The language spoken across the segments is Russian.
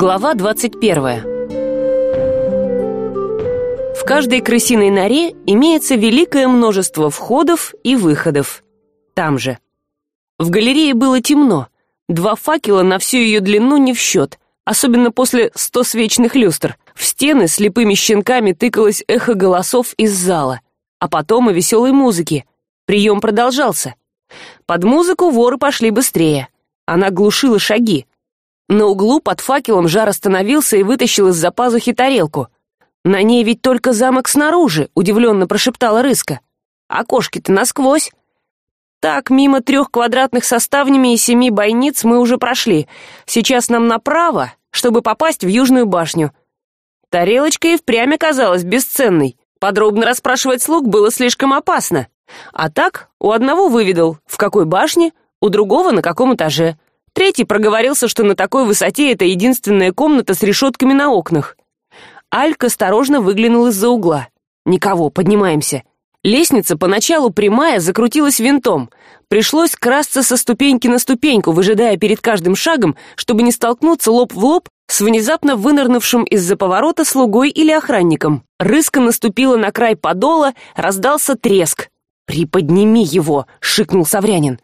Глава двадцать первая В каждой крысиной норе имеется великое множество входов и выходов. Там же. В галерее было темно. Два факела на всю ее длину не в счет, особенно после сто свечных люстр. В стены слепыми щенками тыкалось эхо голосов из зала, а потом и веселой музыки. Прием продолжался. Под музыку воры пошли быстрее. Она глушила шаги, на углу под факелом жар остановился и вытащил из за пазухи тарелку. На ней ведь только замок снаружи удивленно прошептала рыска. Окошки то насквозь так мимо трех квадратных составнями и семи бойниц мы уже прошли. Сейчас нам направо чтобы попасть в южную башню тарелочка и впрямь оказалась бесценной. Подробно расспрашивать слуг было слишком опасно. А так у одного выведал в какой башне у другого на каком этаже третий проговорился что на такой высоте это единственная комната с решетками на окнах. Алька осторожно выглянул из за угла. Никого поднимаемся лестница поначалу прямая закрутилась винтом. Пришлось красться со ступеньки на ступеньку выжидая перед каждым шагом чтобы не столкнуться лоб в лоб с внезапно вынырнувшим из за поворота слугой или охранником. Рыска наступила на край подола раздался треск. Приподними его шикнул саврянин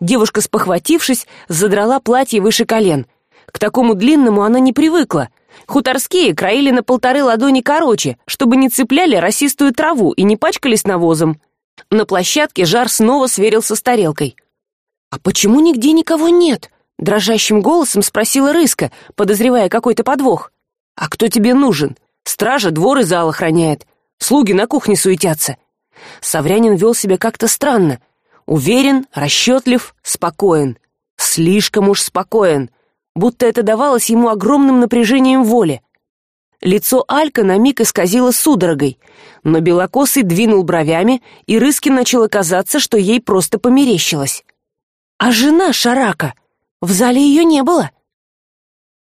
девушка спохватившись задрала платье выше колен. К такому длинному она не привыкла. Хуторские краили на полторы ладони короче чтобы не цепляли росистую траву и не пачкались навозом. На площадке жар снова сверился с тарелкой. А почему нигде никого нет дрожащим голосом спросила рыска подозревая какой то подвох. А кто тебе нужен? Стража двор и зал охраняет. Слуги на кухне суетятся саврянин вел себя как то странно уверен расчетлив спокоен. Слишком уж спокоен. Будто это давалось ему огромным напряжением воли. Лицо алька на миг исказило судорогой но белокосый двинул бровями и рыски начало казаться что ей просто померещилось. А жена шарака? В зале ее не было?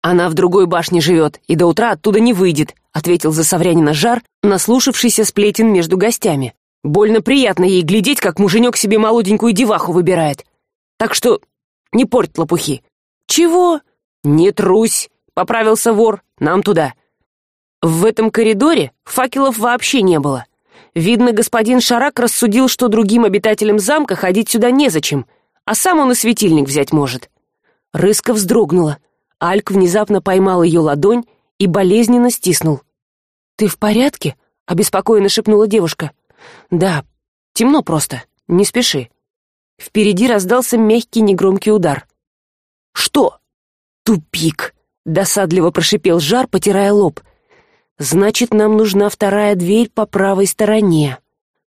Она в другой башне живет и до утра оттуда не выйдет ответил за саврянина жар наслушавшийся сплетен между гостями больно приятно ей глядеть как муженек себе молоденькую деваху выбирает. Так что не порть лопухи. Чего? Не трусь поправился вор нам туда. В этом коридоре факелов вообще не было. Видно господин шарак рассудил что другим обитателям замка ходить сюда незачем а сам он и светильник взять может. Рыска вздрогнула. Альк внезапно поймал ее ладонь и болезненно стиснул. Ты в порядке обеспокоенно шепнула девушка да темно просто не спеши. Впереди раздался мягкий негромкий удар. Что? Тупик досадливо прошипел жар потирая лоб. Значит нам нужна вторая дверь по правой стороне.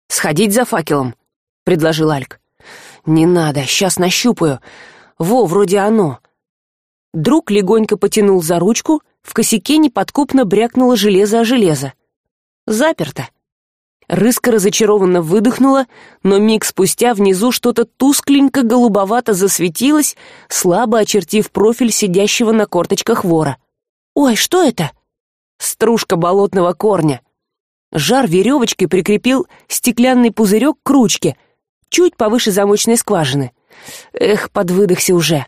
Сходить за факелом предложил альк. Не надо сейчас нащупаю. Во вроде оно друг легонько потянул за ручку в косяке неподкупно брякнуло железо о железо. Заперто рыска разочарованно выдохнула но миг спустя внизу что то тускленько голубовато засветилось слабо очертив профиль сидящего на корточках вора. Ой что это? Стружка болотного корня жар веревочкой прикрепил стеклянный пузырек к ручке чуть повыше замочной скважины. Эх подвыдохся уже.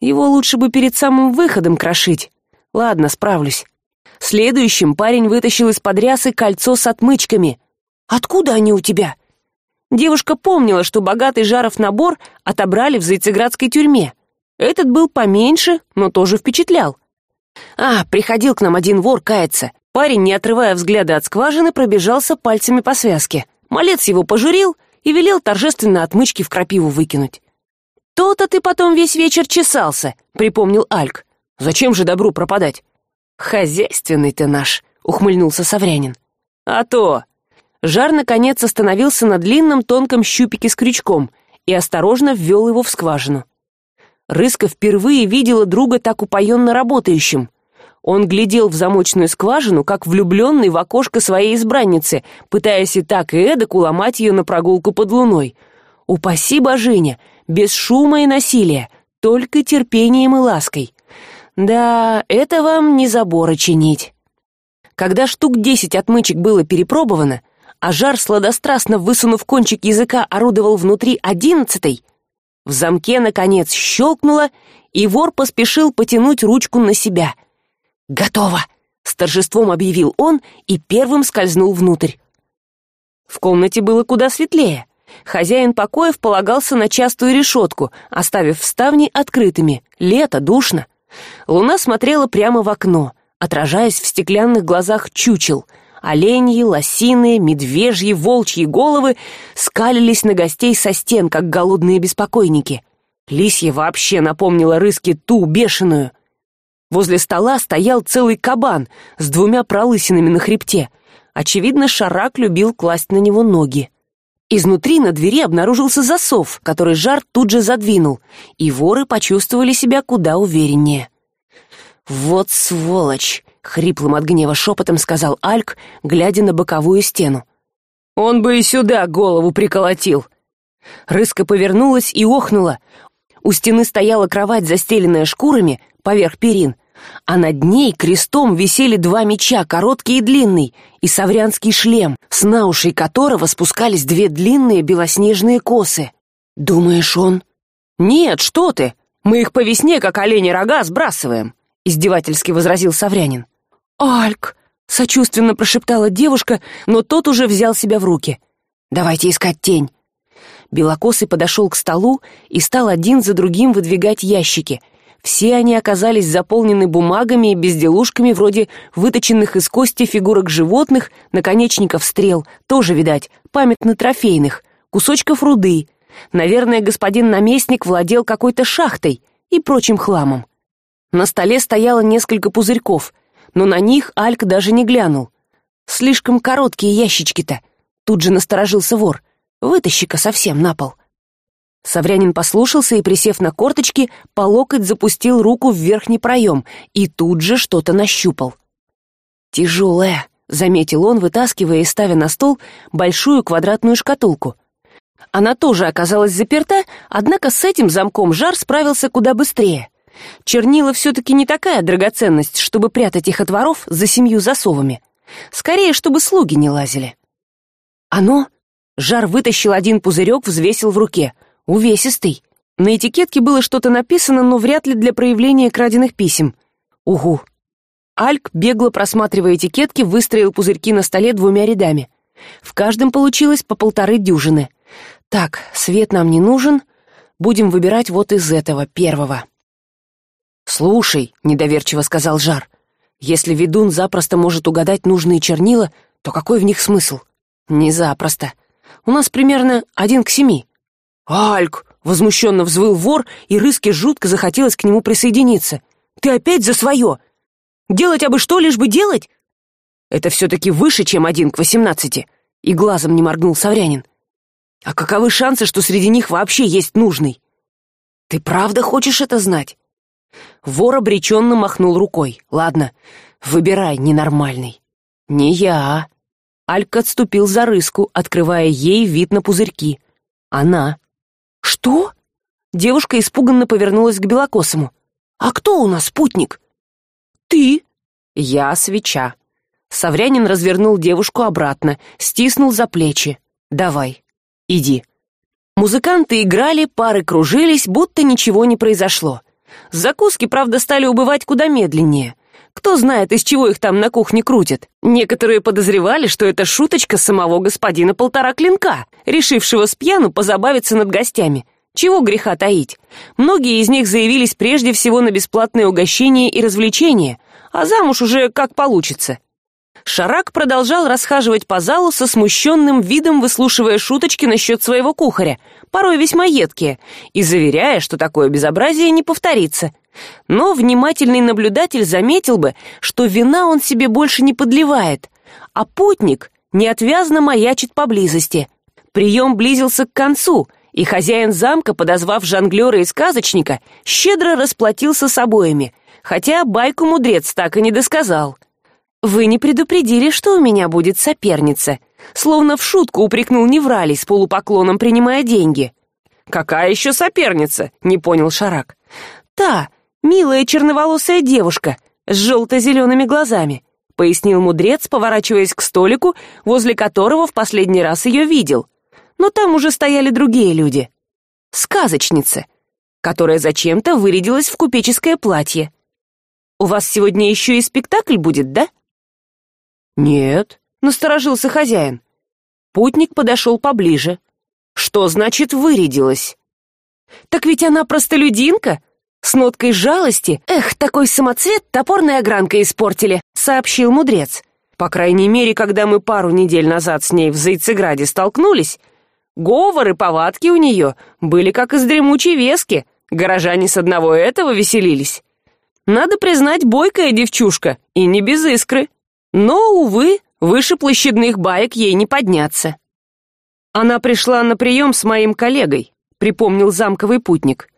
Его лучше бы перед самым выходом крошить. Ладно справлюсь. Следующим парень вытащил из под рясы кольцо с отмычками откуда они у тебя? Девушка помнила что богатый жаров набор отобрали в зайцеградской тюрьме. Этот был поменьше но тоже впечатлял. А приходил к нам один вор каяться. Парень не отрывая взгляда от скважины пробежался пальцами по связке. Малец его пожурил и велел торжественно отмычки в крапиву выкинуть. То то ты потом весь вечер чесался припомнил альк. Зачем же добру пропадать? Хозяйственный ты наш ухмыльнулся саврянин. А то жар наконец остановился на длинном тонком щупике с крючком и осторожно ввел его в скважину. Рыска впервые видела друга так упоенно работающим. Он глядел в замочную скважину как влюбленный в окошко своей избранницы пытаясь и так и эдак уломать ее на прогулку под луной. Упаси божиня без шума и насилия только терпением и лаской. Да это вам не заборы чинить когда штук десять отмычек было перепробовано а жар сладострастно высунув кончик языка орудовал внутри одиннадцатой. В замке наконец щелкнуло и вор поспешил потянуть ручку на себя. Готово с торжеством объявил он и первым скользнул внутрь. В комнате было куда светлее. Хозяин покоев полагался на частую решетку оставив ставни открытыми. Лето душно. Луна смотрела прямо в окно отражаясь в стеклянных глазах чучел оленьи лосиные медвежьи волчьи головы скалились на гостей со стен как голодные беспокойники. Лисья вообще напомнила рыски ту бешеную. Возле стола стоял целый кабан с двумя пролысинами на хребте. Очевидно шарак любил класть на него ноги. Изнутри на двери обнаружился засов который жар тут же задвинул и воры почувствовали себя куда увереннее. Вот сволочь хриплым от гнева шепотом сказал альк глядя на боковую стену. Он бы и сюда голову приколотил! Рыска повернулась и охнула. У стены стояла кровать застеленная шкурами поверх перин а над ней крестом висели два меча короткий и длинный и саврянский шлем с наушей которого спускались две длинные белоснежные косы. Думаешь он? Нет что ты! Мы их по весне как олени рога сбрасываем издевательски возразил саврянин альк сочувственно прошептала девушка но тот уже взял себя в руки. Давайте искать тень белокосый подошел к столу и стал один за другим выдвигать ящики. Все они оказались заполнены бумагами и безделушками вроде выточенных из кости фигурок животных наконечников стрел тоже видать памятно трофейных кусочков руды. Наверное господин наместник владел какой то шахтой и прочим хламом. На столе стояло несколько пузырьков но на них альк даже не глянул. Слишком короткие ящички то тут же насторожился вор. Вытащи ка совсем на пол саврянин послушался и присев на корточки по локоть запустил руку в верхний проем и тут же что то нащупал. Тяжелая заметил он вытаскивая и ставя на стол большую квадратную шкатулку. Она тоже оказалась заперта однако с этим замком жар справился куда быстрее чернила все таки не такая драгоценность чтобы прятать их от воров за семью засовами. Скорее чтобы слуги не лазили. Оно? Жар вытащил один пузырек взвесил в руке. Увесистый. На этикетке было что то написано но вряд ли для проявления краденных писем. Угу. Альк бегло просматривая этикетки выстроил пузырьки на столе двумя рядами. В каждом получилось по полторы дюжины. Так свет нам не нужен. Будем выбирать вот из этого первого слушай недоверчиво сказал жар если ведун запросто может угадать нужные чернила то какой в них смысл? Не запросто. У нас примерно один к семи альк возмущенно взвыл вор и рыске жутко захотелось к нему присоединиться. Ты опять за свое? Делать абы что лишь бы делать? Это все таки выше чем один к восемнадцати и глазом не моргнул саврянин. А каковы шансы что среди них вообще есть нужный? Ты правда хочешь это знать вор обреченно махнул рукой. Ладно выбирай ненормальный не я алька отступил за рыску открывая ей вид на пузырьки. Она что? Девушка испуганно повернулась к белокосому. А кто у нас спутник? Ты я свеча саврянин развернул девушку обратно стиснул за плечи. Давай иди музыканты играли пары кружились будто ничего не произошло закуски правда стали убывать куда медленнее. Кто знает из чего их там на кухне крутят. Некоторые подозревали что это шуточка самого господина полтора клинка решившего с пьяну позабавиться над гостями. Чего греха таить? Многие из них заявились прежде всего на бесплатное угощение и развлечения а замуж уже как получится шарак продолжал расхаживать по залу со смущенным видом выслушивая шуточки насчет своего кухаря порой весьма едкие и заверяя что такое безобразие не повторится. Но внимательный наблюдатель заметил бы что вина он себе больше не подливает а путник неотвязно маячит поблизости. Прием близился к концу и хозяин замка подозвав жонглера и сказочника щедро расплатился с обоими хотя байку мудрец так и не досказал вы не предупредили что у меня будет соперница? Словно в шутку упрекнул невралий с полупоклоном принимая деньги. Какая еще соперница не понял шарак. Та милая черноволосая девушка с желто зелеными глазами пояснил мудрец поворачиваясь к столику возле которого в последний раз ее видел. Но там уже стояли другие люди. Сказочница которая зачем то вырядилась в купеческое платье у вас сегодня еще и спектакль будет да нет насторожился хозяин. Путник подошел поближе. Что значит вырядилась так ведь она простолюдинка. С ноткой жалости. Эх такой самоцвет топорной огранкой испортили сообщил мудрец. По крайней мере когда мы пару недель назад с ней в зайцеграде столкнулись говоры повадки у нее были как из дремучей вески. Горожане с одного этого веселились. Надо признать бойкая девчушка и не без искры но увы выше площадных баек ей не подняться. Она пришла на прием с моим коллегой припомнил замковый путник.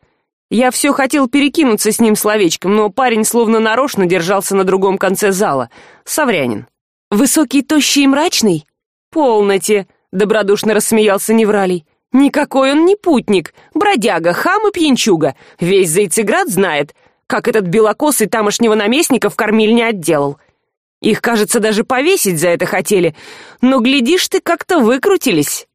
Я все хотел перекинуться с ним словечком но парень словно нарочно держался на другом конце зала. Саврянин. Высокий тощий и мрачный? Полноте добродушно рассмеялся невралий. Никакой он не путник бродяга хам и пьянчуга. Весь зайцеград знает как этот белокосый тамошнего наместника в кормильне отделал их кажется даже повесить за это хотели. Но глядишь ты как то выкрутились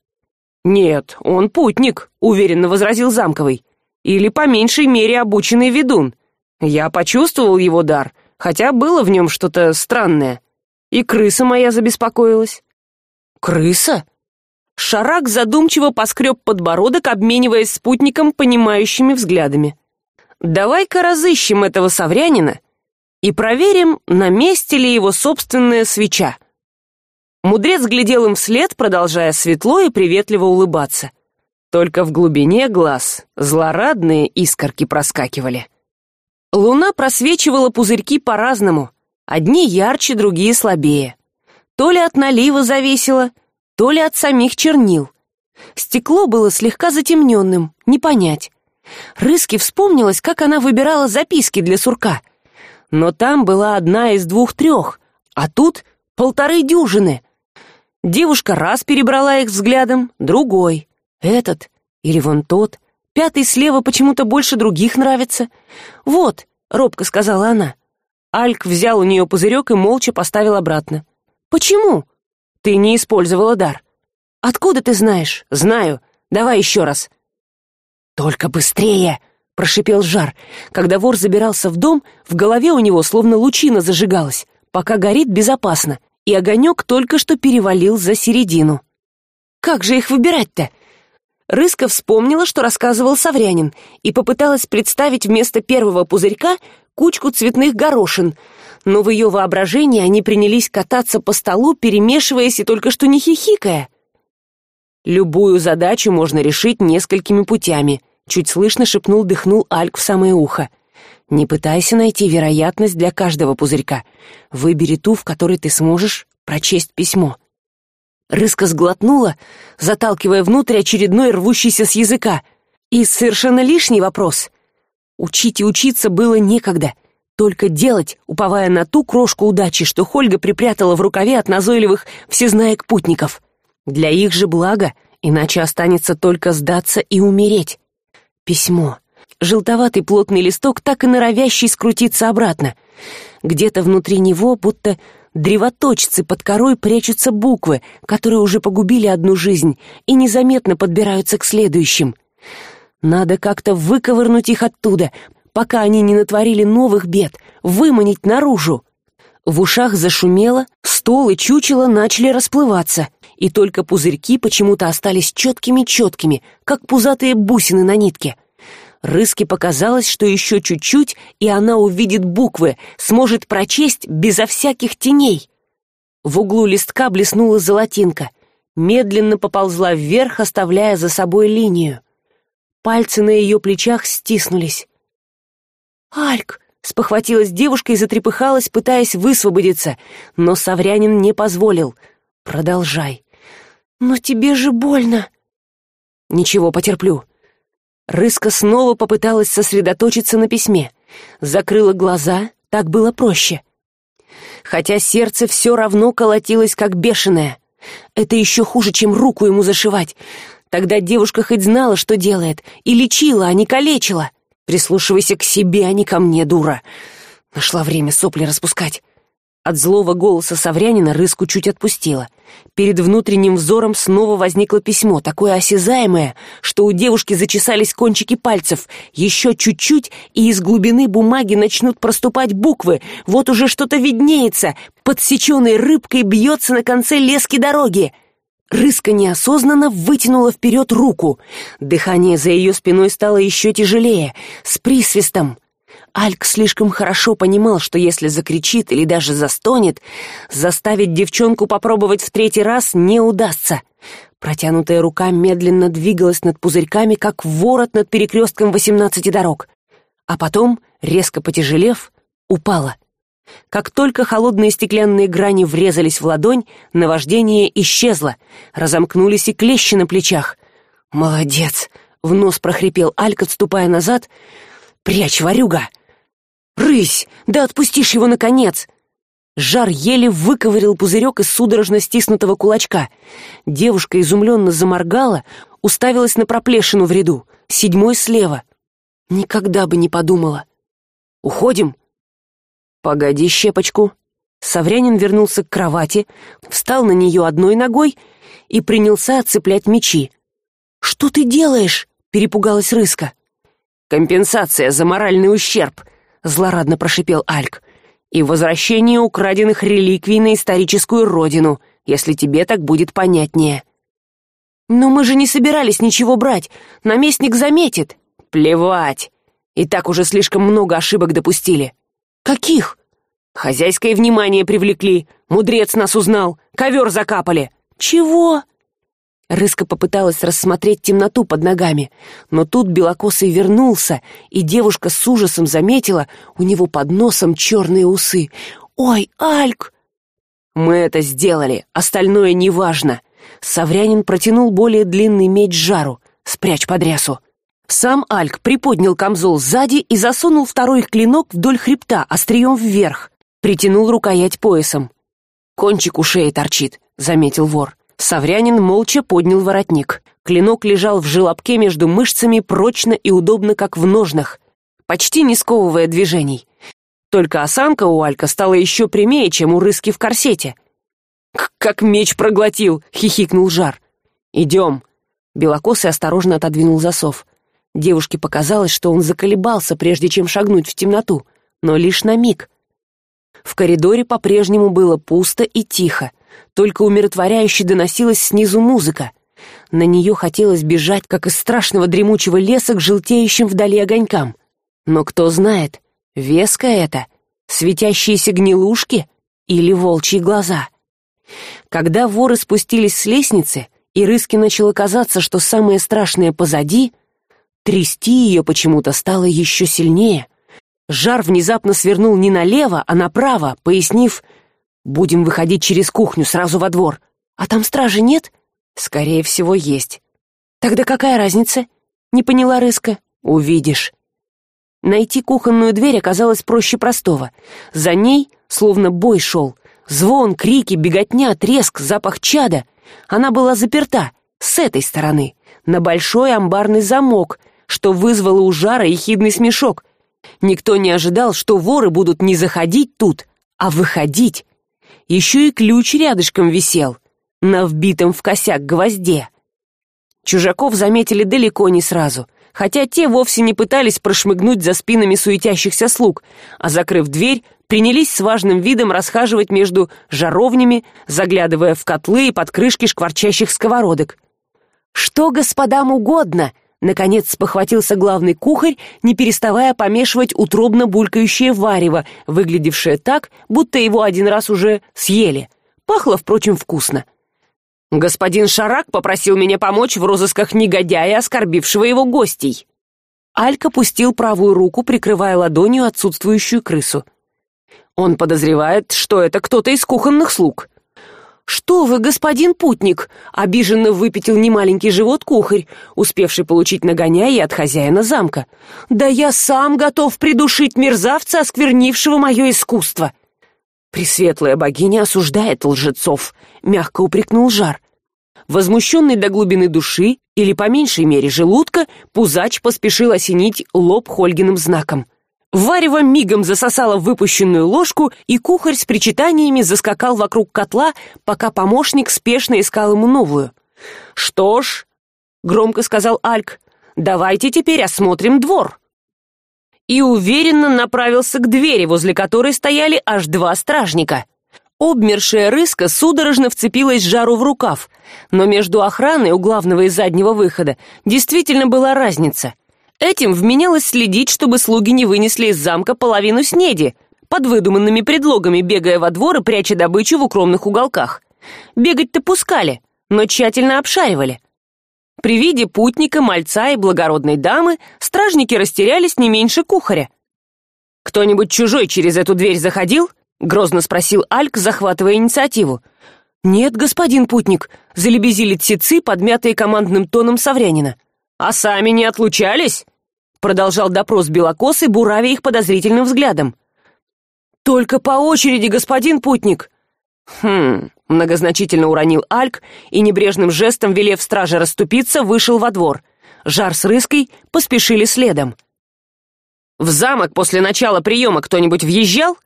нет он путник уверенно возразил замковый. Или по меньшей мере обученный ведун. Я почувствовал его дар хотя было в нем что то странное. И крыса моя забеспокоилась крыса? Шарак задумчиво поскреб подбородок обмениваясь спутником понимающими взглядами. Давай ка разыщем этого саврянина и проверим на месте ли его собственная свеча. Мудрец глядел им вслед продолжая светло и приветливо улыбаться. Только в глубине глаз злорадные искорки проскакивали. Луна просвечивала пузырьки по разному одни ярче другие слабее. То ли от налива зависело то ли от самих чернил. Стекло было слегка затемненным не понять. Рыски вспомнилось как она выбирала записки для сурка но там была одна из двух трех а тут полторы дюжины. Девушка раз перебрала их взглядом другой. Этот или вон тот. Пятый слева почему то больше других нравится. Вот робко сказала она. Альк взял у нее пузырек и молча поставил обратно. Почему? Ты не использовала дар откуда ты знаешь? Знаю. Давай еще раз только быстрее прошипел жар. Когда вор забирался в дом в голове у него словно лучина зажигалась. Пока горит безопасно. И огонек только что перевалил за середину. Как же их выбирать то рыска вспомнила что рассказывал саврянин и попыталась представить вместо первого пузырька кучку цветных горошин. Но в ее воображении они принялись кататься по столу перемешиваясь и только что не хихикая. Любую задачу можно решить несколькими путями чуть слышно шепнул дыхнул альк в самое ухо. Не пытайся найти вероятность для каждого пузырька. Выбери ту в которой ты сможешь прочесть письмо рыска сглотнула заталкивая внутрь очередной рвущийся с языка. И совершенно лишний вопрос. Учить и учиться было некогда. Только делать уповая на ту крошку удачи что хольга припрятала в рукаве от назойливых всезнаек путников. Для их же блага иначе останется только сдаться и умереть письмо. Желтоватый плотный листок так и норовящий скрутиться обратно. Где то внутри него будто древоточцы под корой прячутся буквы которые уже погубили одну жизнь и незаметно подбираются к следующим. Надо как то выковырнуть их оттуда пока они не натворили новых бед выманить наружу. В ушах зашумело стол и чучело начали расплываться и только пузырьки почему то остались четкими четкими как пузатые бусины на нитке. Рыске показалось что еще чуть чуть и она увидит буквы сможет прочесть безо всяких теней. В углу листка блеснула золотинка. Медленно поползла вверх оставляя за собой линию. Пальцы на ее плечах стиснулись. Альк спохватилась девушка и затрепыхалась пытаясь высвободиться но саврянин не позволил. Продолжай но тебе же больно! Ничего потерплю рыска снова попыталась сосредоточиться на письме. Закрыла глаза так было проще. Хотя сердце все равно колотилось как бешеное. Это еще хуже чем руку ему зашивать. Тогда девушка хоть знала что делает и лечила а не калечила. Прислушивайся к себе а не ко мне дура! Нашла время сопли распускать. От злого голоса саврянина рыску чуть отпустила перед внутренним взором снова возникло письмо такое осязаемое что у девушки зачесались кончики пальцев. Еще чуть чуть и из глубины бумаги начнут проступать буквы. Вот уже что то виднеется. Подсеченной рыбкой бьется на конце лески дороги. Рыска неосознанно вытянула вперед руку. Дыхание за ее спиной стало еще тяжелее. С присвистом альк слишком хорошо понимал что если закричит или даже застонет заставить девчонку попробовать в третий раз не удастся. Протянутая рука медленно двигалась над пузырьками как ворот над перекрестком восемнадцати дорог. А потом резко потяжелев упала. Как только холодные стеклянные грани врезались в ладонь наваждение исчезло разомкнулись и клещи на плечах. Молодец в нос прохрипел альк отступая назад. Прячь ворюга рысь! Да отпустишь его наконец! Жар еле выковырил пузырек из судорожно стиснутого кулачка. Девушка изумленно заморгала уставилась на проплешину в ряду седьмой слева. Никогда бы не подумала. Уходим? Погоди щепочку саврянин вернулся к кровати встал на нее одной ногой и принялся отцеплять мечи. Что ты делаешь перепугалась рыска. Компенсация за моральный ущерб злорадно прошипел альк. И возвращение украденных реликвий на историческую родину если тебе так будет понятнее но мы же не собирались ничего брать наместник заметит плевать! И так уже слишком много ошибок допустили каких? Хозяйское внимание привлекли мудрец нас узнал ковер закапали чего рыска попыталась рассмотреть темноту под ногами но тут белокосый вернулся и девушка с ужасом заметила у него под носом черные усы. Ой альк! Мы это сделали остальное неважно саврянин протянул более длинный меч жару. Спрячь под рясу сам альк приподнял камзол сзади и засунул второй клинок вдоль хребта острием вверх. Притянул рукоять поясом. Кончик у шеи торчит заметил вор саврянин молча поднял воротник. Клинок лежал в желобке между мышцами прочно и удобно как в ножнах почти не сковывая движений. Только осанка у алька стала еще прямее чем у рыски в корсете. Как меч проглотил хихикнул жар. Идем белокосый осторожно отодвинул засов. Девушке показалось что он заколебался прежде чем шагнуть в темноту но лишь на миг. В коридоре по прежнему было пусто и тихо только умиротворяюще доносилась снизу музыка. На нее хотелось бежать как из страшного дремучего леса к желтеющим вдали огонькам. Но кто знает веска это светящиеся гнилушки или волчьи глаза. Когда воры спустились с лестницы и рыске начало казаться что самое страшное позади трясти ее почему то стало еще сильнее. Жар внезапно свернул не налево а направо пояснив будем выходить через кухню сразу во двор. А там стражи нет? Скорее всего есть. Тогда какая разница? Не поняла рыска. Увидишь. Найти кухонную дверь оказалось проще простого. За ней словно бой шел. Звон крики беготня треск запах чада. Она была заперта с этой стороны на большой амбарный замок что вызвало у жара ехидный смешок. Никто не ожидал что воры будут не заходить тут а выходить еще и ключ рядышком висел на вбитом в косяк гвозде. Чужаков заметили далеко не сразу хотя те вовсе не пытались прошмыгнуть за спинами суетящихся слуг а закрыв дверь принялись с важным видом расхаживать между жаровнями заглядывая в котлы и под крышки шкварчащих сковородок. Что господам угодно наконец спохватился главный кухарь не переставая помешивать утробно булькающее варево выглядевшее так будто его один раз уже съели. Пахло впрочем вкусно. Господин шарак попросил меня помочь в розысках негодяя оскорбившего его гостей алька пустил правую руку прикрывая ладонью отсутствующую крысу. Он подозревает что это кто то из кухонных слуг что вы господин путник обиженно выпятил немаленький живот кухарь успевший получить нагоняй от хозяина замка. Да я сам готов придушить мерзавца осквернившего мое искусство! Пресветлая богиня осуждает лжецов мягко упрекнул жар. Возмущенный до глубины души или по меньшей мере желудка пузач поспешил осенить лоб хольгиным знаком варево мигом засосало выпущенную ложку и кухарь с причитаниями заскакал вокруг котла пока помощник спешно искал ему новую. Что ж громко сказал альк давайте теперь осмотрим двор и уверенно направился к двери возле которой стояли аж два стражника. Обмершая рыска судорожно вцепилась жару в рукав но между охраной у главного и заднего выхода действительно была разница этим вменялось следить чтобы слуги не вынесли из замка половину снеди под выдуманными предлогами бегая во двор и пряча добычу в укромных уголках. Бегать то пускали но тщательно обшаривали. При виде путника мальца и благородной дамы стражники растерялись не меньше кухаря. Кто нибудь чужой через эту дверь заходил грозно спросил альк захватывая инициативу. Нет господин путник залебезили тсецы подмятые командным тоном саврянина. А сами не отлучались продолжал допрос белокосый буравя их подозрительным взглядом. Только по очереди господин путник! Хм многозначительно уронил альк и небрежным жестом велев страже расступиться вышел во двор. Жар с рыской поспешили следом. В замок после начала приема кто нибудь въезжал?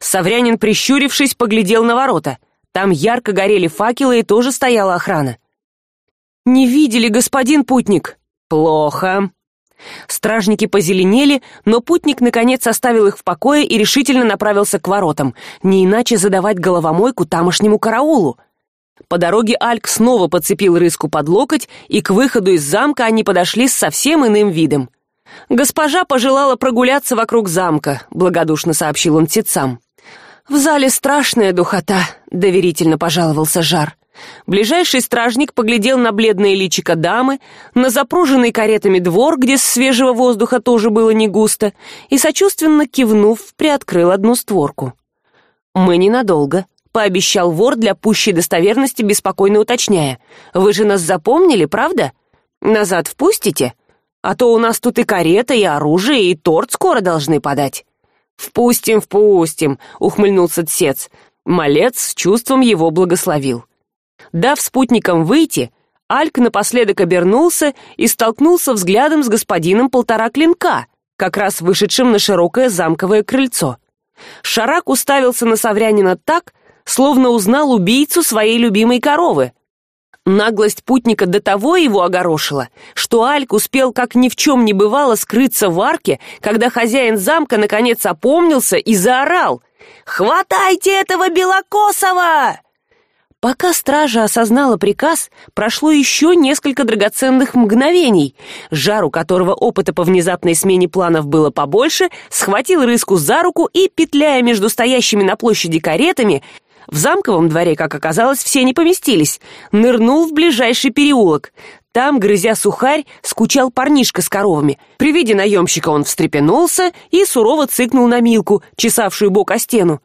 Саврянин прищурившись поглядел на ворота. Там ярко горели факелы и тоже стояла охрана. Не видели господин путник? Плохо стражники позеленели но путник наконец оставил их в покое и решительно направился к воротам. Не иначе задавать головомойку тамошнему караулу. По дороге альк снова подцепил рыску под локоть и к выходу из замка они подошли с совсем иным видом. Госпожа пожелала прогуляться вокруг замка благодушно сообщил он тецам в зале страшная духота доверительно пожаловался жар ближайший стражник поглядел на бледное личико дамы на запруженный каретами двор где свежего воздуха тоже было не густо и сочувственно кивнув приоткрыл одну створку. Мы ненадолго пообещал вор для пущей достоверности беспокойно уточняя. Вы же нас запомнили правда? Назад впустите? А то у нас тут и карета и оружие и торт скоро должны подать впустим впустим ухмыльнулся тсец. Малец с чувством его благословил дав спутникам выйти альк напоследок обернулся и столкнулся взглядом с господином полтора клинка как раз вышедшим на широкое замковое крыльцо. Шарак уставился на саврянина так словно узнал убийцу своей любимой коровы. Наглость путника до того его огорошила что альк успел как ни в чем не бывало скрыться в арке когда хозяин замка наконец опомнился и заорал. Хватайте этого белокосова пока стража осознала приказ прошло еще несколько драгоценных мгновений. Жару которого опыта по внезапной смене планов было побольше схватил рыску за руку и петляя между стоящими на площади каретами в замковом дворе как оказалось все не поместились нырнул в ближайший переулок. Там грызя сухарь скучал парнишка с коровами. При виде наемщика он встрепенулся и сурово цыкнул на милку чесавшую бок о стену.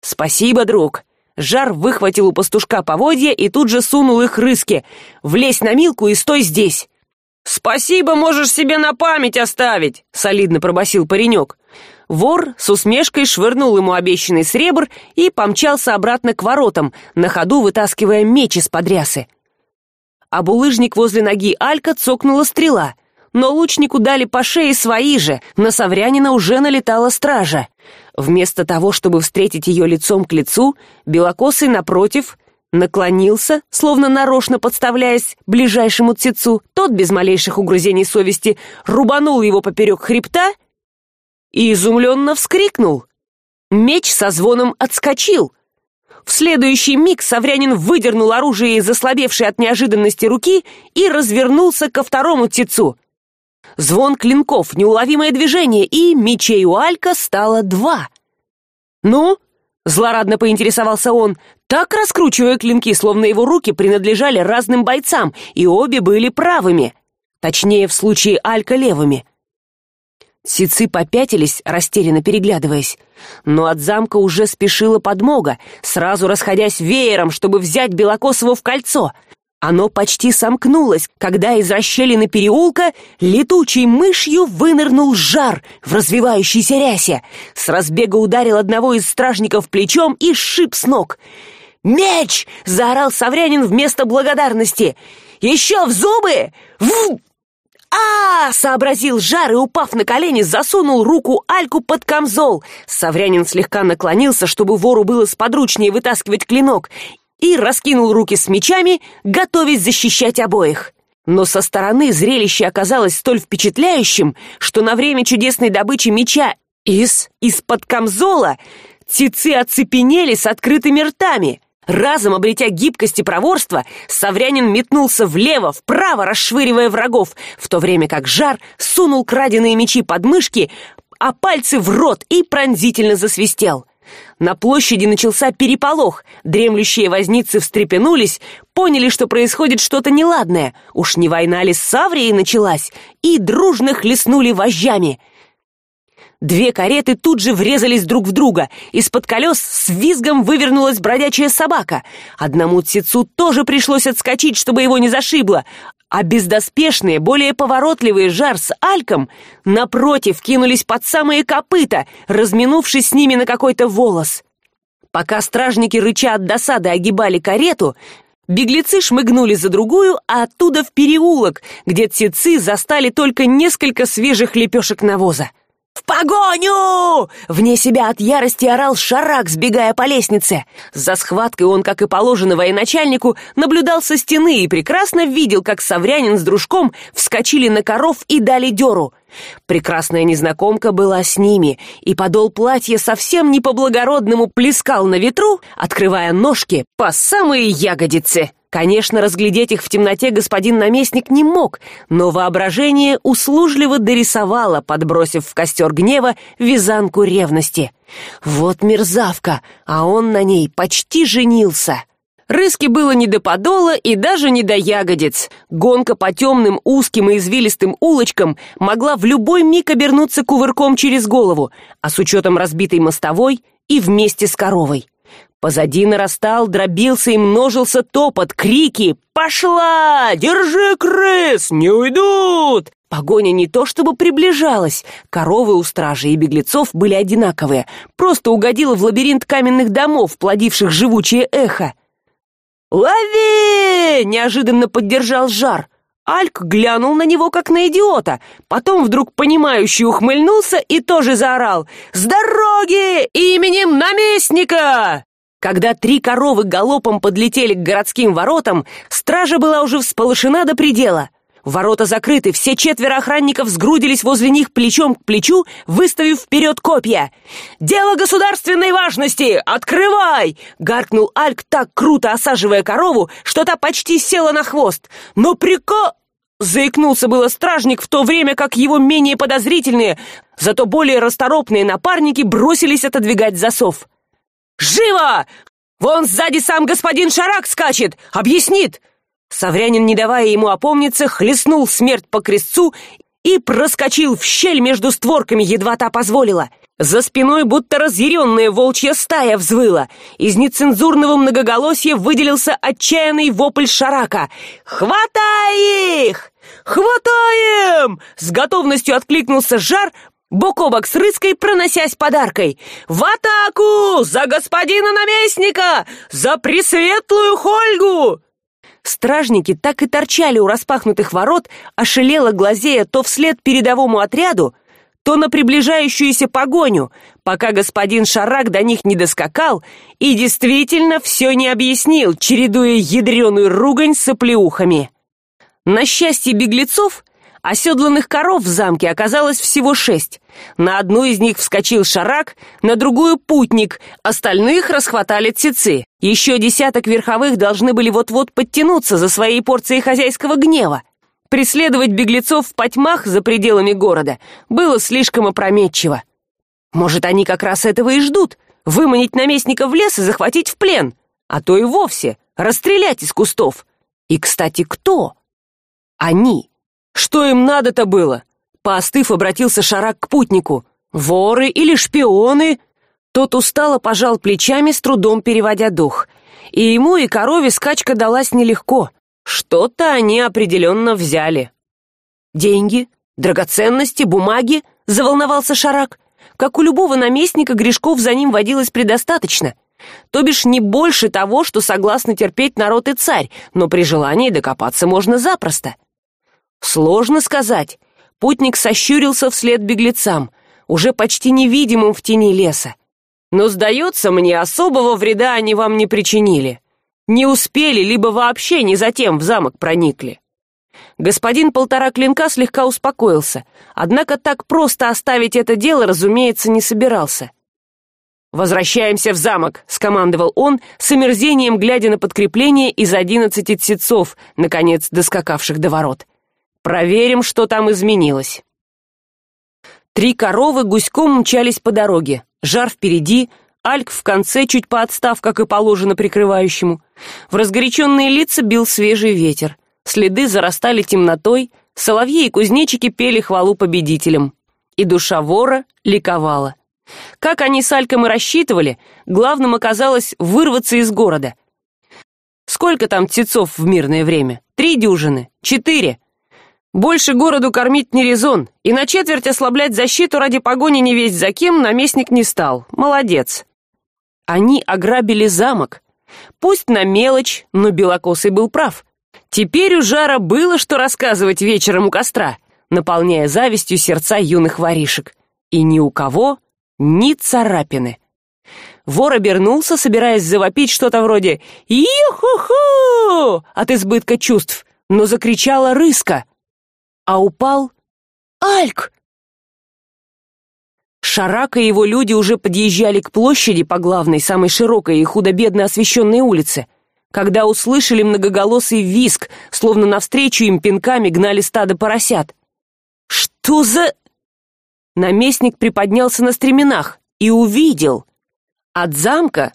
Спасибо друг жар выхватил у пастушка поводья и тут же сунул их рыске. Влезь на милку и стой здесь! Спасибо можешь себе на память оставить солидно пробасил паренек. Вор с усмешкой швырнул ему обещанный сребр и помчался обратно к воротам на ходу вытаскивая меч из подрясы. А булыжник возле ноги алька цокнула стрела но лучнику дали по шее свои же на саврянина уже налетала стража вместо того чтобы встретить ее лицом к лицу белокосый напротив наклонился словно нарочно подставляясь ближайшему птицу тот без малейших угрызений совести рубанул его поперек хребта и изумленно вскрикнул. Меч со звоном отскочил. В следующий миг саврянин выдернул оружие из ослабевшей от неожиданности руки и развернулся ко второму птицу звон клинков неуловимое движение и мечей у алька стало два. Ну злорадно поинтересовался он так раскручивая клинки словно его руки принадлежали разным бойцам и обе были правыми точнее в случае алька левыми. Сицы попятились растерянно переглядываясь но от замка уже спешила подмога сразу расходясь веером чтобы взять белокосову в кольцо оно почти сомкнулось когда из расщелины переулка летучей мышью вынырнул жар в развивающейся рясе. С разбега ударил одного из стражников плечом и сшиб с ног. Меч заорал саврянин вместо благодарности. Еще в зубы! В а, сообразил жар и упав на колени засунул руку альку под камзол. Саврянин слегка наклонился чтобы вору было сподручнее вытаскивать клинок и раскинул руки с мечами готовясь защищать обоих. Но со стороны зрелище оказалось столь впечатляющим что на время чудесной добычи меча из из под камзола цицы оцепенели с открытыми ртами. Разом обретя гибкость и проворство саврянин метнулся влево вправо расшвыривая врагов в то время как жар сунул краденые мечи под мышки а пальцы в рот и пронзительно засвистел на площади начался переполох. Дремлющие возницы встрепенулись поняли что происходит что то неладное. Уж не война ли с саврией началась? И дружно хлестнули вожжами. Две кареты тут же врезались друг в друга. Из под колес с визгом вывернулась бродячая собака. Одному цицу тоже пришлось отскочить чтобы его не зашибло а бездоспешные более поворотливые жар с альком напротив кинулись под самые копыта разминувшись с ними на какой то волос. Пока стражники рыча от досады огибали карету беглецы шмыгнули за другую а оттуда в переулок где цицы застали только несколько свежих лепешек навоза в погоню! Вне себя от ярости орал шарак сбегая по лестнице. За схваткой он как и положено военачальнику наблюдал со стены и прекрасно видел как саврянин с дружком вскочили на коров и дали деру прекрасная незнакомка была с ними и подол платья совсем не по благородному плескал на ветру открывая ножки по самые ягодицы конечно разглядеть их в темноте господин наместник не мог но воображение услужливо дорисовало подбросив в костер гнева вязанку ревности. Вот мерзавка а он на ней почти женился рыски было не до подола и даже не до ягодиц. Гонка по темным узким и извилистым улочкам могла в любой миг обернуться кувырком через голову а с учетом разбитой мостовой и вместе с коровой позади нарастал дробился и множился топот крики. Пошла! Держи крыс! Не уйдут! Погоня не то чтобы приближалась. Коровы у стражи и беглецов были одинаковые. Просто угодила в лабиринт каменных домов плодивших живучее эхо. Лови неожиданно поддержал жар. Альк глянул на него как на идиота. Потом вдруг понимающий ухмыльнулся и тоже заорал. С дороги именем наместника когда три коровы галопом подлетели к городским воротам стража была уже всполошена до предела. Ворота закрыты все четверо охранников сгрудились возле них плечом к плечу выставив вперед копья. Дело государственной важности! Открывай гаркнул альк так круто осаживая корову что та почти села на хвост. Но прико заикнулся было стражник в то время как его менее подозрительные зато более расторопные напарники бросились отодвигать засов живо! Вон сзади сам господин шарак скачет объяснит. Саврянин не давая ему опомниться хлестнул смерть по крестцу и проскочил в щель между створками едва та позволила. За спиной будто разъяренная волчья стая взвыла. Из нецензурного многоголосья выделился отчаянный вопль шарака. Хватай их! Хватаем! С готовностью откликнулся жар бок о бок с рыской проносясь подаркой. В атаку! За господина наместника! За пресветлую хольгу! Стражники так и торчали у распахнутых ворот ошалело глазея то вслед передовому отряду то на приближающуюся погоню пока господин шарак до них не доскакал и действительно все не объяснил чередуя ядреную ругань с оплеухами на счастье беглецов оседланных коров в замке оказалось всего шесть. На одну из них вскочил шарак на другую путник. Остальных расхватали цицы еще десяток верховых должны были вот вот подтянуться за своей порцией хозяйского гнева. Преследовать беглецов в потьмах за пределами города было слишком опрометчиво. Может они как раз этого и ждут выманить наместника в лес и захватить в плен? А то и вовсе расстрелять из кустов. И кстати кто? Они что им надо то было? Поостыв обратился шарак к путнику. Воры или шпионы? Тот устало пожал плечами с трудом переводя дух. И ему и корове скачка далась нелегко. Что то они определенно взяли. Деньги драгоценности бумаги заволновался шарак. Как у любого наместника грешков за ним водилось предостаточно. То бишь не больше того что согласны терпеть народ и царь но при желании докопаться можно запросто сложно сказать. Путник сощурился вслед беглецам уже почти невидимым в тени леса. Но сдается мне особого вреда они вам не причинили. Не успели либо вообще не затем в замок проникли. Господин полтора клинка слегка успокоился однако так просто оставить это дело разумеется не собирался. Возвращаемся в замок скомандовал он с омерзением глядя на подкрепление из одиннадцати тсецов наконец доскакавших до ворот проверим что там изменилось. Три коровы гуськом мчались по дороге. Жар впереди альк в конце чуть поотстав как и положено прикрывающему. В разгоряченные лица бил свежий ветер. Следы зарастали темнотой. Соловьи и кузнечики пели хвалу победителям. И душа вора ликовала. Как они с альком и рассчитывали главным оказалось вырваться из города. Сколько там птицов в мирное время? Три дюжины? Четыре больше городу кормить не резон и на четверть ослаблять защиту ради погони не весть за кем наместник не стал. Молодец. Они ограбили замок. Пусть на мелочь но белокосый был прав. Теперь у жара было что рассказывать вечером у костра наполняя завистью сердца юных воришек. И ни у кого ни царапины. Вор обернулся собираясь завопить что то вроде иху от избытка чувств но закричала рыска а упал альк. Шарака и его люди уже подъезжали к площади по главной самой широкой и худо бедно освещенной улице когда услышали многоголосый виск словно навстречу им пинками гнали стадо поросят. Что за наместник приподнялся на стременах и увидел. От замка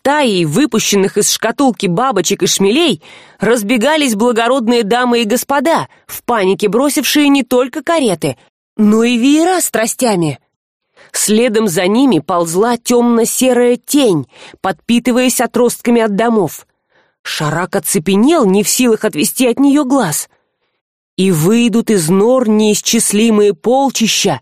стаей выпущенных из шкатулки бабочек и шмелей разбегались благородные дамы и господа в панике бросившие не только кареты но и веера с тростями. Следом за ними ползла темно серая тень подпитываясь отростками от домов. Шарак оцепенел не в силах отвести от нее глаз. И выйдут из нор неисчислимые полчища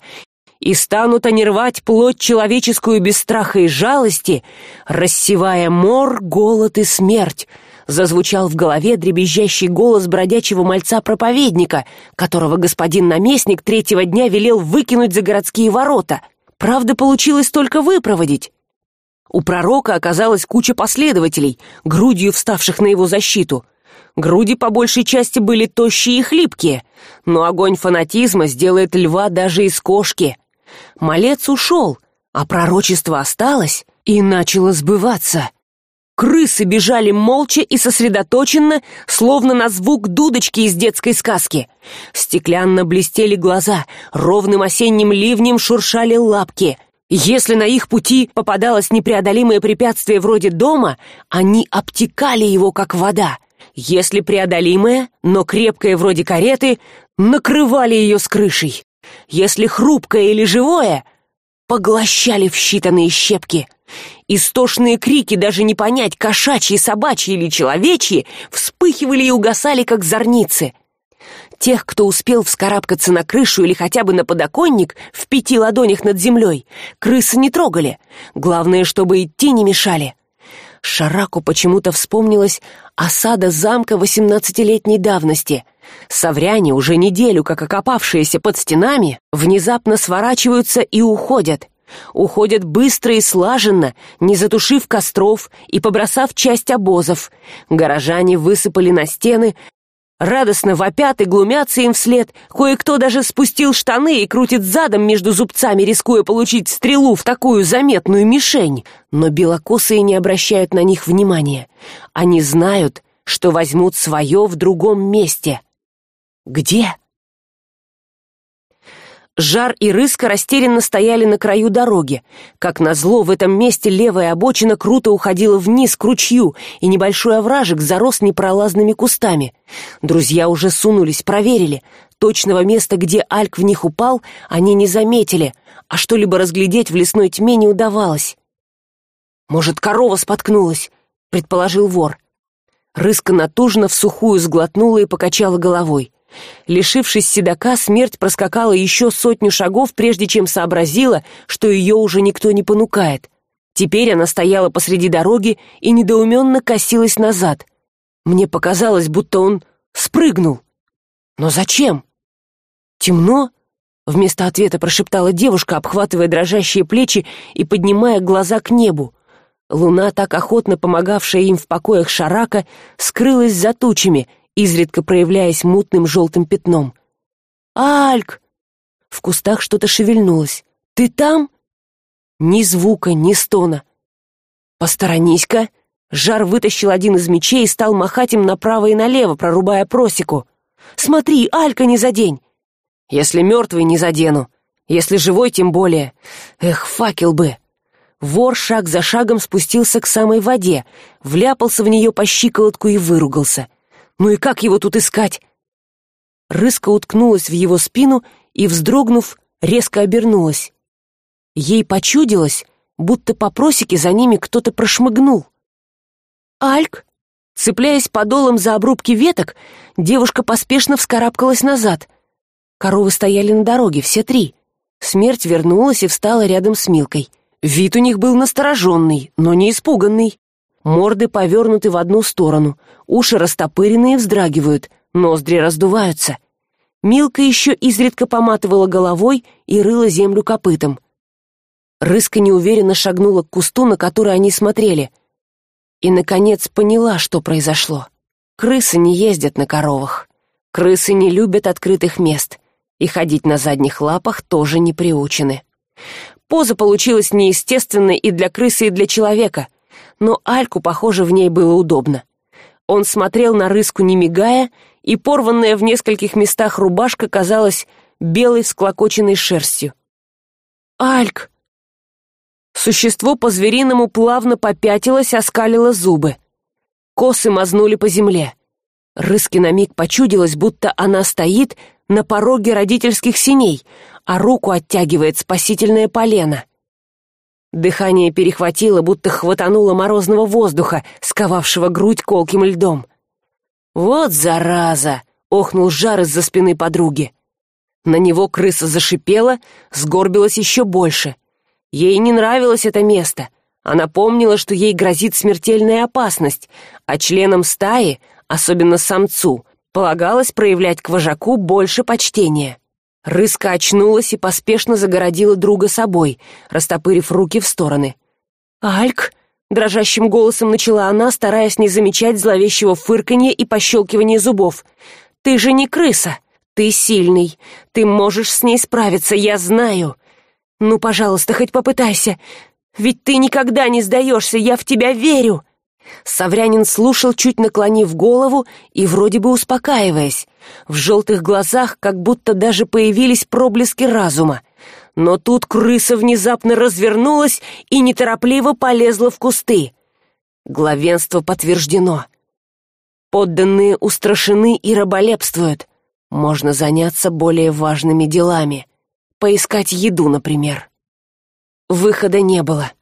и станут они рвать плоть человеческую без страха и жалости рассевая мор голод и смерть зазвучал в голове дребезжащий голос бродячего мальца проповедника которого господин наместник третьего дня велел выкинуть за городские ворота. Правда получилось только выпроводить у пророка оказалась куча последователей грудью вставших на его защиту. Груди по большей части были тощие и хлипкие но огонь фанатизма сделает льва даже из кошки малец ушел а пророчество осталось и начало сбываться. Крысы бежали молча и сосредоточенно словно на звук дудочки из детской сказки. Стеклянно блестели глаза ровным осенним ливнем шуршали лапки. Если на их пути попадалось непреодолимое препятствие вроде дома они обтекали его как вода. Если преодолимое но крепкое вроде кареты накрывали ее с крышей если хрупкое или живое поглощали в считанные щепки. Истошные крики даже не понять кошачьи собачьи или человечьи вспыхивали и угасали как зорницы. Тех кто успел вскарабкаться на крышу или хотя бы на подоконник в пяти ладонях над землей крысы не трогали. Главное чтобы идти не мешали. Шараку почему то вспомнилась осада замка восемнадцатилетней давности савряне уже неделю как окопавшиеся под стенами внезапно сворачиваются и уходят. Уходят быстро и слаженно не затушив костров и побросав часть обозов. Горожане высыпали на стены радостно вопят и глумятся им вслед. Кое кто даже спустил штаны и крутит задом между зубцами рискуя получить стрелу в такую заметную мишень. Но белокосые не обращают на них внимания. Они знают что возьмут свое в другом месте где? Жар и рыска растерянно стояли на краю дороги. Как назло в этом месте левая обочина круто уходила вниз к ручью и небольшой овражек зарос непролазными кустами. Друзья уже сунулись проверили. Точного места где альк в них упал они не заметили а что либо разглядеть в лесной тьме не удавалось. Может корова споткнулась предположил вор. Рыска натужно в сухую сглотнула и покачала головой лишившись седока смерть проскакала еще сотню шагов прежде чем сообразила что ее уже никто не понукает. Теперь она стояла посреди дороги и недоуменно косилась назад. Мне показалось будто он спрыгнул. Но зачем? Темно вместо ответа прошептала девушка обхватывая дрожащие плечи и поднимая глаза к небу. Луна так охотно помогавшая им в покоях шарака скрылась за тучами изредка проявляясь мутным желтым пятном. Альк! В кустах что то шевельнулось. Ты там? Ни звука ни стона. Посторонись ка жар вытащил один из мечей и стал махать им направо и налево прорубая просеку. Смотри алька не задень! Если мертвый не задену. Если живой тем более. Эх факел бы! Вор шаг за шагом спустился к самой воде вляпался в нее по щиколотку и выругался ну и как его тут искать? Рыска уткнулась в его спину и вздрогнув резко обернулась. Ей почудилось будто по просеке за ними кто то прошмыгнул. Альк? Цепляясь подолом за обрубки веток девушка поспешно вскарабкалась назад. Коровы стояли на дороге все три. Смерть вернулась и встала рядом с милкой. Вид у них был настороженный но не испуганный морды повернуты в одну сторону уши растопыренные вздрагивают ноздри раздуваются. Милка еще изредка поматывала головой и рыла землю копытом. Рыска неуверенно шагнула к кусту на который они смотрели и наконец поняла что произошло. Крысы не ездят на коровах крысы не любят открытых мест и ходить на задних лапах тоже не приучены. Поза получилась неестественной и для крысы и для человека но альку похоже в ней было удобно. Он смотрел на рыску не мигая и порванная в нескольких местах рубашка казалась белой всклокоченной шерстью. Альк! Существо по звериному плавно попятилось оскалило зубы. Косы мазнули по земле. Рыски на миг почудилось будто она стоит на пороге родительских синей а руку оттягивает спасительное полено дыхание перехватило будто хватануло морозного воздуха сковавшего грудь колким льдом. Вот зараза охнул жар из за спины подруги. На него крыса зашипела сгорбилась еще больше. Ей не нравилось это место. Она помнила что ей грозит смертельная опасность а членам стаи особенно самцу полагалось проявлять к вожаку больше почтения рыска очнулась и поспешно загородила друга собой растопырив руки в стороны. Альк дрожащим голосом начала она стараясь не замечать зловещего фырканья и пощелкивания зубов. Ты же не крыса! Ты сильный! Ты можешь с ней справиться я знаю! Ну пожалуйста хоть попытайся! Ведь ты никогда не сдаешься я в тебя верю саврянин слушал чуть наклонив голову и вроде бы успокаиваясь. В желтых глазах как будто даже появились проблески разума. Но тут крыса внезапно развернулась и неторопливо полезла в кусты. Главенство подтверждено. Подданные устрашены и раболепствуют. Можно заняться более важными делами. Поискать еду например. Выхода не было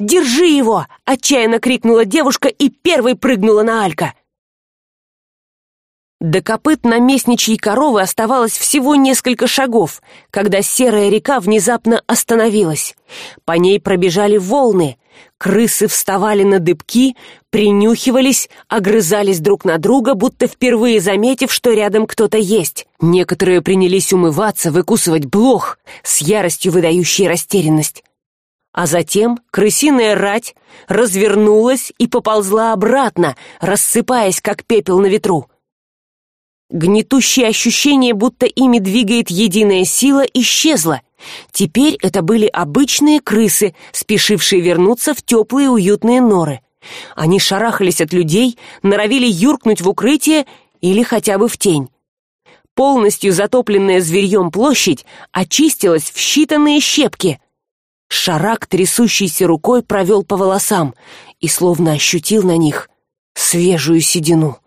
держи его отчаянно крикнула девушка и первой прыгнула на алька. До копыт наместничьей коровы оставалось всего несколько шагов когда серая река внезапно остановилась. По ней пробежали волны. Крысы вставали на дыбки принюхивались огрызались друг на друга будто впервые заметив что рядом кто то есть. Некоторые принялись умываться выкусывать блох с яростью выдающей растерянность а затем крысиная рать развернулась и поползла обратно рассыпаясь как пепел на ветру. Гнетущее ощущение будто ими двигает единая сила исчезло. Теперь это были обычные крысы спешившие вернуться в теплые уютные норы. Они шарахались от людей норовили юркнуть в укрытие или хотя бы в тень. Полностью затопленная зверьем площадь очистилась в считанные щепки шарак трясущейся рукой провел по волосам и словно ощутил на них свежую седину